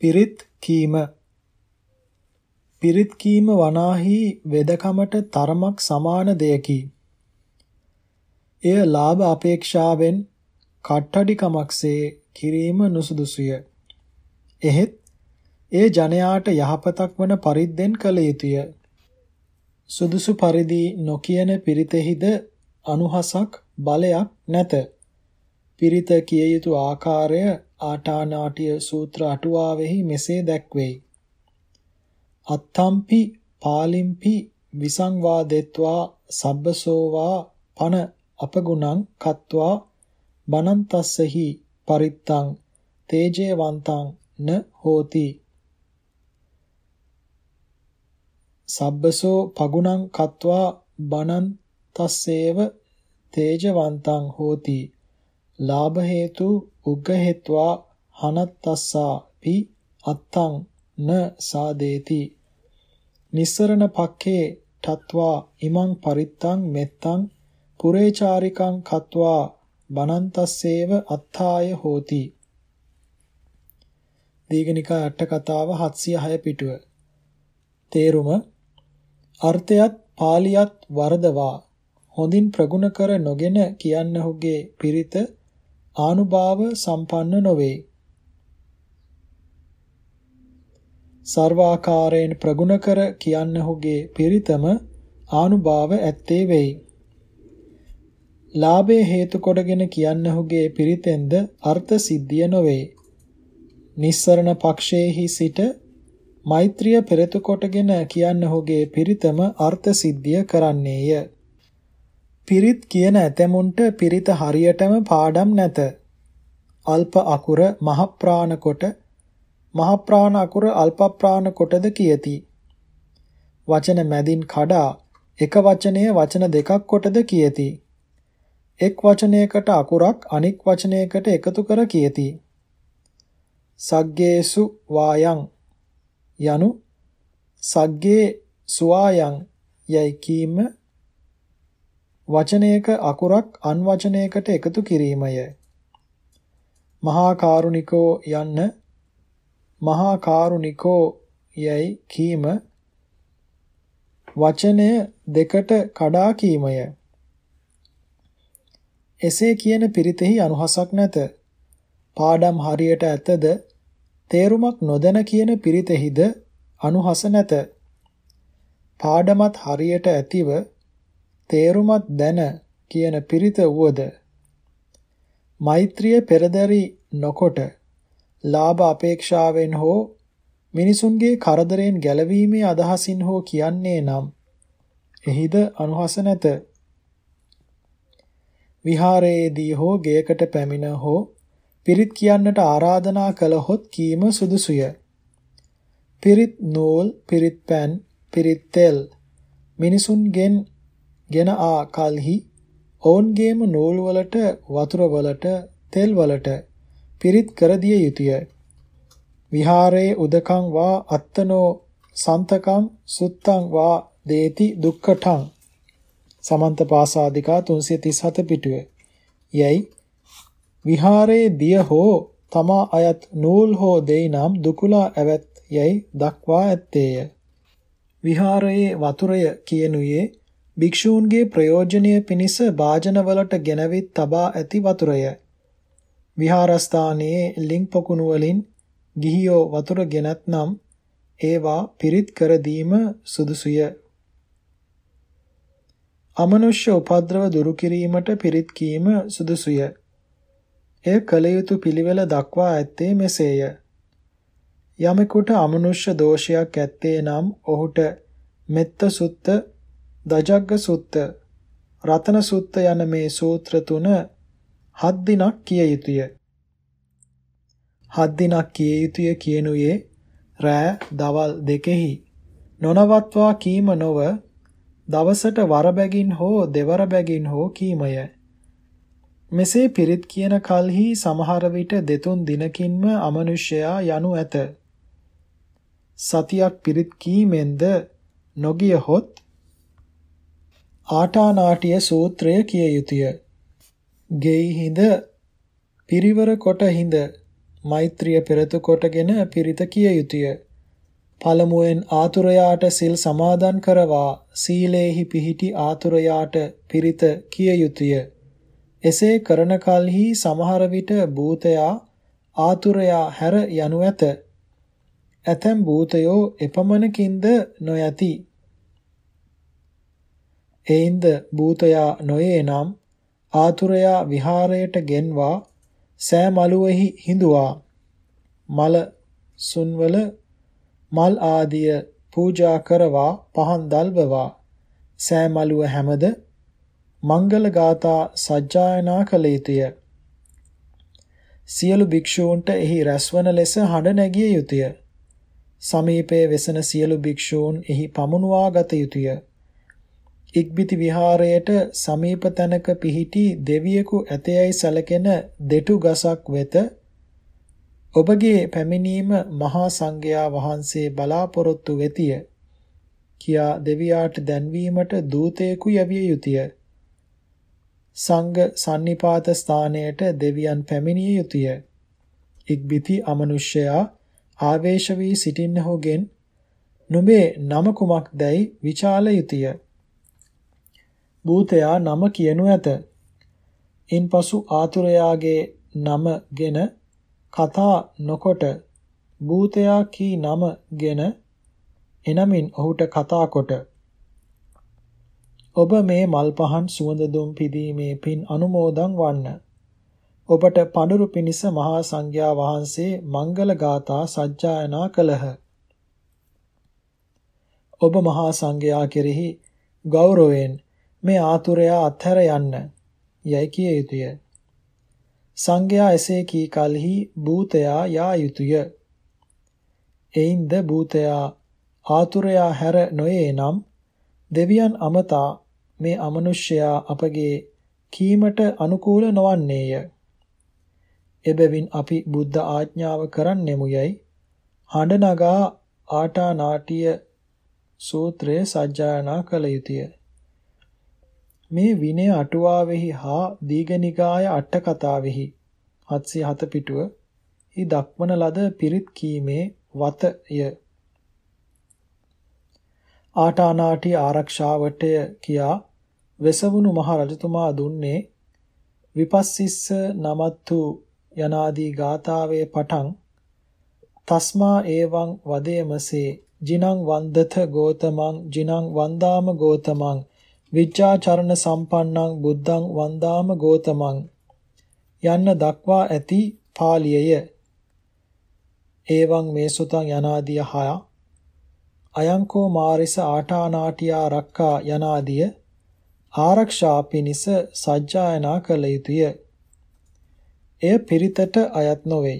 පිරිත් කීම පිරිත් කීම වනාහි වෙදකමට තරමක් සමාන දෙයකි. එය ලාභ අපේක්ෂාවෙන් කට්ටඩිකමක්සේ කිරීම නුසුදුසුය. එහෙත් ඒ ජනයාට යහපතක් වන පරිද්දෙන් කළ යුතුය. සුදුසු පරිදි නොකියන පිරිතෙහිද අනුහසක් බලයක් නැත. පිරිත කිය යුතු ආකාරය ආටානාටිය සූත්‍ර අටුවාවෙහි මෙසේ දැක්වෙයි. අත්තම්පි පාලිම්පි විසංවාදෙත්වා සබ්බසෝවා පන අපගුණං කତ୍වා බනන්තස්සහි පරිත්තං තේජේවන්තං න හෝති සබ්බසෝ පගුණං කତ୍වා බනන්තස්සේව තේජවන්තං හෝති ලාභ හේතු උග්ග හෙත්වා හනත්තස්සාපි අත්තං න සාදේති. නිස්සරණ පක්ඛේ තත්වා ඉමං පරිත්තං මෙත්තං පුරේචාරිකං කତ୍වා බනන්තස්සේව අත්තාය හෝති. දීගනිකා අට කතාව 706 පිටුව. තේරුම අර්ථයත් පාලියත් වරදවා. හොඳින් ප්‍රගුණ කර නොගෙන කියන්නහුගේ පිරිත ආනුභාව සම්පන්න නොවේ. සර්වාකාරයෙන් ප්‍රගුණ කර කියන්නහුගේ පිරිතම ආනුභාව ඇත්තේ වෙයි. ලාභේ හේතු කොටගෙන කියන්නහුගේ පිරිතෙන්ද අර්ථ සිද්ධිය නොවේ. නිස්සරණ පක්ෂයේහි සිට මෛත්‍රිය පෙරතු කොටගෙන කියන්නහුගේ පිරිතම අර්ථ සිද්ධිය කරන්නේය. පිරිත් කියන ඇතැමුන්ට පිරිත හරියටම පාඩම් නැත. අල්ප අකුර මහ ප්‍රාණ කොට මහ ප්‍රාණ අකුර අල්ප ප්‍රාණ කොටද කියති. වචන මැදින් කඩා එක වචනය වචන දෙකක් කොටද කියති. එක් වචනයකට අකුරක් අනික් වචනයකට එකතු කර කියති. සග්ගේසු වායං යනු සග්ගේ සුවායන් යයි කීම වචනයක අකුරක් අන් වචනයකට එකතු කිරීමය. මහා කාරුණිකෝ යන්න මහා කාරුණිකෝ යයි කීම වචනය දෙකට කඩා කීමය. එසේ කියන පිරිතෙහි අනුහසක් නැත. පාඩම් හරියට ඇතද තේරුමක් නොදැන කියන පිරිතෙහිද අනුහස නැත. පාඩමත් හරියට ඇතිව තේරුමත් දැන කියන පිරිත වුවද මෛත්‍රිය පෙරදරි නොකොට ලාභ අපේක්ෂාවෙන් හෝ මිනිසුන්ගේ කරදරෙන් ගැලවීමේ අදහසින් හෝ කියන්නේ නම් එහිද අනුහස නැත. විහාරයේදී හෝ ගෙයකට පැමිණ හෝ පිරිත් කියන්නට ආරාධනා කළහොත් කීම සුදුසුය. පිරිත් නූල්, පිරිත් පෑන්, පිරිත් තෙල් මිනිසුන්ගෙන් ගෙන ආ කලෙහි ඔවුන්ගේම නූල් වලට, වතුර වලට, තෙල් වලට පිරිත් කර දිය යුතුය. විහාරයේ උදකං වා අත්තනෝ සන්තකං සුත්තං වා දේති දුක්ඛටං සමන්ත පාසාදිකා 337 පිටුවේ යයි විහාරයේ දිය හෝ තමා අයත් නූල් හෝ දෙයි නම් දුකුලා ඇවැත් යයි දක්වා ඇත්තේය. විහාරයේ වතුරය කියනුයේ භික්ෂූන්ගේ ප්‍රයෝජනීය පිණිස වාජනවලට ගෙනවිත් තබා ඇති වතුරය. විහාරස්ථානයේ ලිං පොකුණු වලින් ගිහියෝ වතුර ගෙනත් නම් ඒවා පිරිත් කර දීම සුදුසුය. අමනුෂ්‍ය උපද්‍රව දුරු කිරීමට පිරිත් කීම සුදුසුය. එය කල යුතු පිළිවෙල දක්වා ඇත්තේ මෙසේය. යමෙකුට අමනුෂ්‍ය දෝෂයක් ඇත්තේ නම් ඔහුට මෙත්ත සුත්ත, දජග්ග සුත්ත, රතන සුත්ත යන මේ සූත්‍ර තුන හත් දිනක් කිය යුතුය. හත් දිනක් කිය යුතුය කියනුයේ රෑ දවල් දෙකෙහි නොනවත්වා කීම නොව දවසට වර බැගින් හෝ දෙවර බැගින් හෝ කීමය. මෙසේ පිරිත් කියන කල්හි සමහර විට දෙතුන් දිනකින්ම අමනුෂ්‍යයා යනු ඇත. සතියක් පිරිත් කීමෙන්ද නොගියහොත් ආටානාටිය සූත්‍රය කිය යුතුය. ගෙයි හිඳ පිරිවර කොට හිඳ මෛත්‍රිය පෙරතු කොටගෙන පිරිත කිය යුතුය. පළමුවෙන් ආතුරයාට සිල් සමාදන් කරවා සීලේහි පිහිටි ආතුරයාට පිරිත කිය යුතුය. එසේ කරන කලෙහි සමහර විට භූතයා ආතුරයා හැර යනු ඇත. ඇතැම් භූතයෝ එපමණකින්ද නොයති. එයින්ද භූතයා නොයේ නම් ආතුරයා විහාරයට ගෙන්වා සෑ මළුවෙහි හිඳුවා. මල සුන්වල මල් ආදිය පූජා කරවා පහන් දල්වවා. සෑ මළුව හැමද මංගල ගාථා සජ්ජායනා කළ යුතුය. සියලු භික්ෂූන්ට එහි රැස්වන ලෙස හඬ නැගිය යුතුය. සමීපයේ වෙසෙන සියලු භික්ෂූන් එහි පමුණුවා ගත යුතුය. ඉක්බිති විහාරයට සමීප තැනක පිහිටි දෙවියෙකු ඇතයයි සැලකෙන දෙටු ගසක් වෙත ඔබගේ පැමිණීම මහා සංඝයා වහන්සේ බලාපොරොත්තු වෙතිය. කියා දෙවියාට දැන්වීමට දූතයෙකු යවිය යුතුය. සංඝ sannipāta ස්ථානයට දෙවියන් පැමිණිය යුතුය. ඉක්බිති අමනුෂ්‍යයා ආවේශ වී සිටින්නහුගෙන් නුඹේ නම කුමක්දයි විචාල යුතුය. භූතයා නම කියනු ඇත. ඉන්පසු ආතුරයාගේ නමගෙන කතා නොකොට භූතයා කී නමගෙන එනමින් ඔහුට කතා කොට ඔබ මේ මල් පහන් සුවඳ දුම් පිදීමේ පින් අනුමෝදන් වන්න. ඔබට පඳුරු පිනිස මහා සංඝයා වහන්සේ මංගල ගාථා සජ්ජායනා කළහ. ඔබ මහා සංඝයා කෙරෙහි ගෞරවයෙන් මේ ආතුරයා අත්හැර යන්න යයි කිය යුතුය. සංඝයා එසේ කී කලෙහි භූතයා යා යුතුය. එයින්ද භූතයා ආතුරයා හැර නොයේ නම් දෙවියන් අමතා මේ අමනුෂ්‍යයා අපගේ කීමට අනුකූල නොවන්නේය. එබැවින් අපි බුද්ධ ආඥාව කරන්නෙමු යයි හඬ නගා ආටා නාටිය සූත්‍රය සජ්ජායනා කළ යුතුය. මේ විනය අටුවාවෙහි හා දීඝනිකාය අට කතාවෙහි. 707 පිටුව. හි දක්වන ලද පිරිත් කීමේ වතය ආටානාටි ආරක්ෂාවටය කියා වෙසවුණු මහ රජතුමා දුන්නේ විපස්සිස්ස නමත්තු යනාදී ගාථාවේ පටන් තස්මා ඒවං වදේමසේ ජිනං වන්දත ගෝතමං ජිනං වන්දාම ගෝතමං විජ්ජාචරණ සම්පන්නං බුද්ධං වන්දාම ගෝතමං යන්න දක්වා ඇති පාළියය. ඒවං මේ සුතං යනාදිය හය අයංකෝ මාරිස ආටානාටියා රක්කා යනාදිය ආරක්ෂා පිණිස සජ්ජායනා කළ යුතුය. එය පිරිතට අයත් නොවේ.